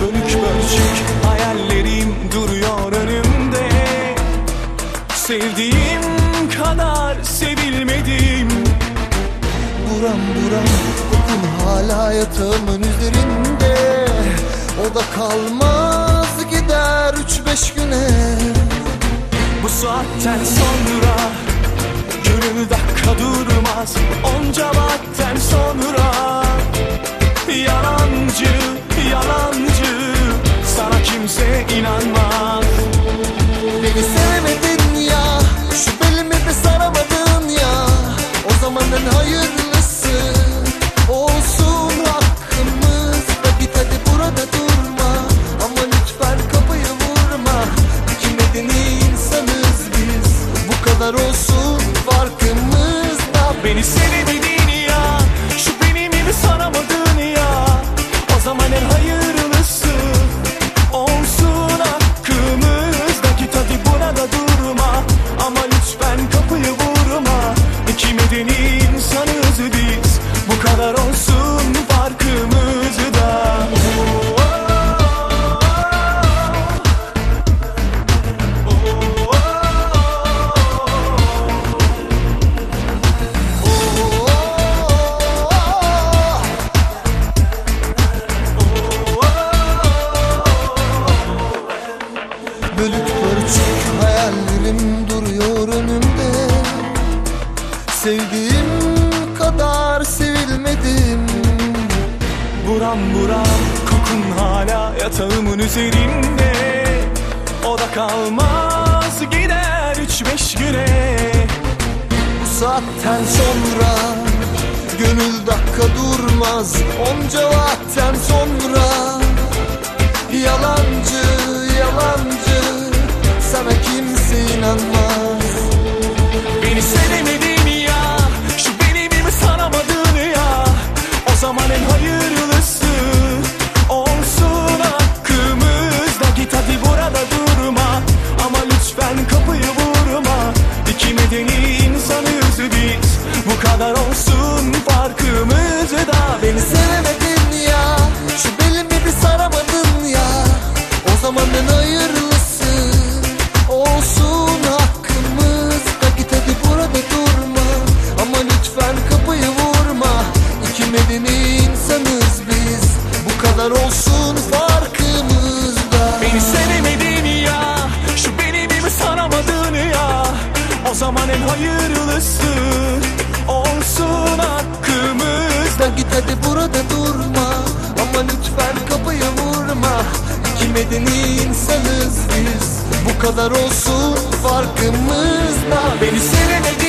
Bölük bölçük Sevdiğim kadar sevilmedim. Buram buram kokun hala yatağımın üzerinde. O da kalmaz gider üç beş güne. Bu saatten sonra Gönül dakika durmaz. Onca vakten sonra Yalancı, yalancı. Sana kimse inanmaz kadar olsun farkımızda Beni sevmedin insanız biz. Bu kadar olsun farkımızda Bölük pörçük hayallerim duruyor önümde. Sevdiğim kadar sevilmedim. Buram buram kokun hala yatağımın üzerinde. O da kalmaz gider üç beş güne. Bu saatten sonra Gönül dakika durmaz. Onca vakten sonra yalancı hayırlısı Olsun hakkımızda Git burada durma. Ama lütfen kapıyı vurma. İki medeni insanız biz. Bu kadar olsun farkımızda. Beni sevemedin ya. Şu benim gibi sanamadın ya. O zaman en hayırlısı kadar olsun farkımızda. Beni sevemedin